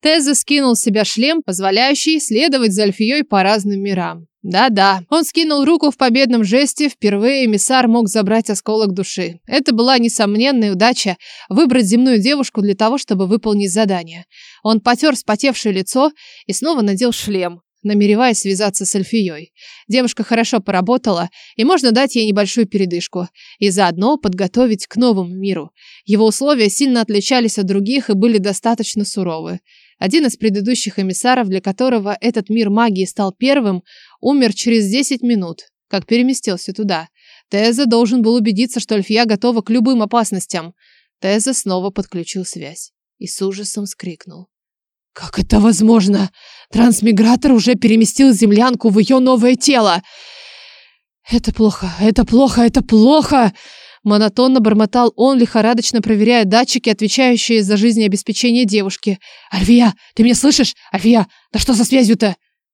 Теза скинул с себя шлем, позволяющий следовать за Альфией по разным мирам. Да-да, он скинул руку в победном жесте, впервые эмиссар мог забрать осколок души. Это была несомненная удача выбрать земную девушку для того, чтобы выполнить задание. Он потер вспотевшее лицо и снова надел шлем, намереваясь связаться с Альфией. Девушка хорошо поработала, и можно дать ей небольшую передышку, и заодно подготовить к новому миру. Его условия сильно отличались от других и были достаточно суровы. Один из предыдущих эмиссаров, для которого этот мир магии стал первым, умер через 10 минут, как переместился туда. Теза должен был убедиться, что Альфия готова к любым опасностям. Теза снова подключил связь и с ужасом скрикнул. «Как это возможно? Трансмигратор уже переместил землянку в ее новое тело!» «Это плохо, это плохо, это плохо!» Монотонно бормотал он, лихорадочно проверяя датчики, отвечающие за жизнеобеспечение девушки. «Альвия, ты меня слышишь? Альвия, да что со связью-то?»